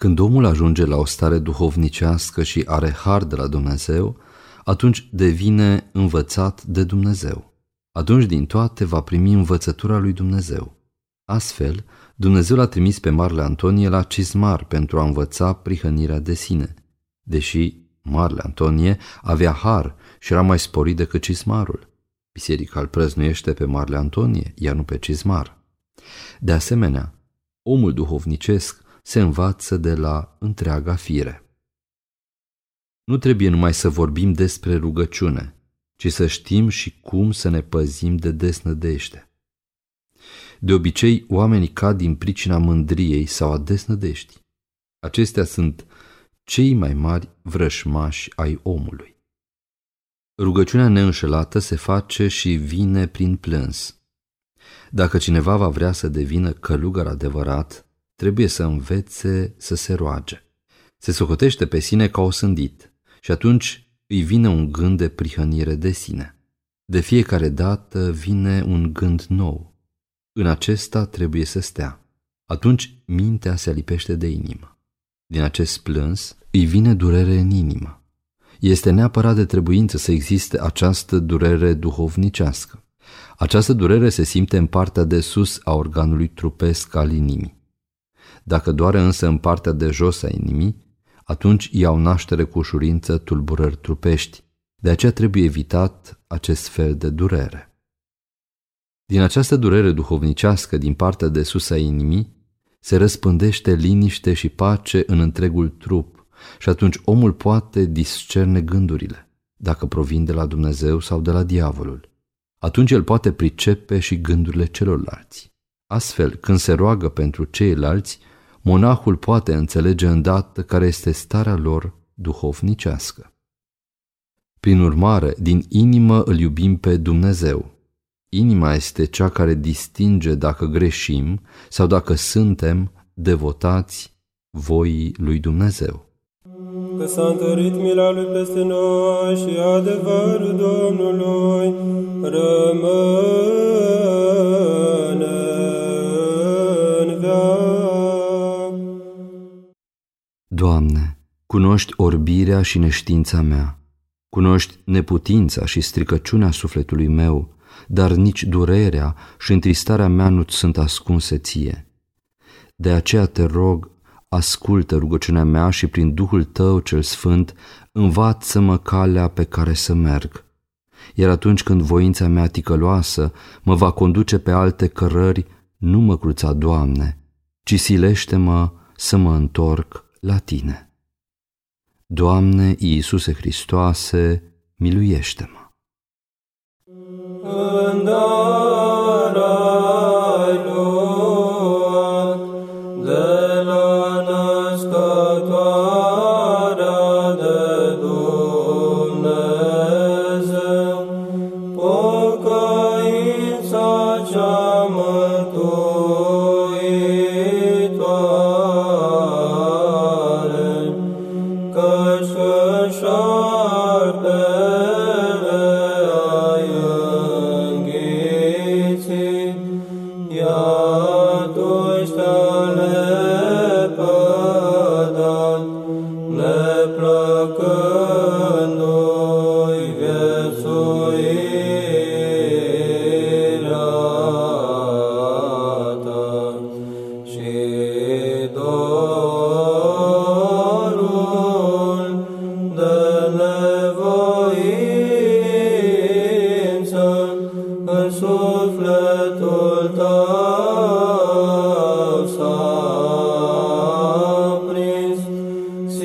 Când omul ajunge la o stare duhovnicească și are har de la Dumnezeu, atunci devine învățat de Dumnezeu. Atunci din toate va primi învățătura lui Dumnezeu. Astfel, Dumnezeu l-a trimis pe Marele Antonie la Cismar pentru a învăța prihănirea de sine, deși Marele Antonie avea har și era mai sporit decât Cismarul. Biserica îl prăznuiește pe Marele Antonie, iar nu pe Cismar. De asemenea, omul duhovnicesc se învață de la întreaga fire. Nu trebuie numai să vorbim despre rugăciune, ci să știm și cum să ne păzim de desnădește. De obicei, oamenii cad din pricina mândriei sau a desnădeștii. Acestea sunt cei mai mari vrășmași ai omului. Rugăciunea neînșelată se face și vine prin plâns. Dacă cineva va vrea să devină călugăr adevărat, trebuie să învețe să se roage. Se socotește pe sine ca o sândit și atunci îi vine un gând de prihănire de sine. De fiecare dată vine un gând nou. În acesta trebuie să stea. Atunci mintea se alipește de inimă. Din acest plâns îi vine durere în inimă. Este neapărat de trebuință să existe această durere duhovnicească. Această durere se simte în partea de sus a organului trupesc al inimii. Dacă doare însă în partea de jos a inimii, atunci iau naștere cu ușurință tulburări trupești. De aceea trebuie evitat acest fel de durere. Din această durere duhovnicească din partea de sus a inimii, se răspândește liniște și pace în întregul trup și atunci omul poate discerne gândurile, dacă provin de la Dumnezeu sau de la diavolul. Atunci el poate pricepe și gândurile celorlalți. Astfel, când se roagă pentru ceilalți, monahul poate înțelege îndată care este starea lor duhovnicească. Prin urmare, din inimă îl iubim pe Dumnezeu. Inima este cea care distinge dacă greșim sau dacă suntem devotați voii lui Dumnezeu. Că s-a întărit mila lui peste noi și adevărul Domnului rămâne. Doamne, cunoști orbirea și neștiința mea, cunoști neputința și stricăciunea sufletului meu, dar nici durerea și întristarea mea nu sunt ascunse ție. De aceea te rog, ascultă rugăciunea mea și prin Duhul tău cel sfânt învață-mă calea pe care să merg. Iar atunci când voința mea ticăloasă mă va conduce pe alte cărări, nu mă cruța, Doamne, ci silește-mă să mă întorc la tine. Doamne Iisuse Hristoase, miluiește-mă! plăcut.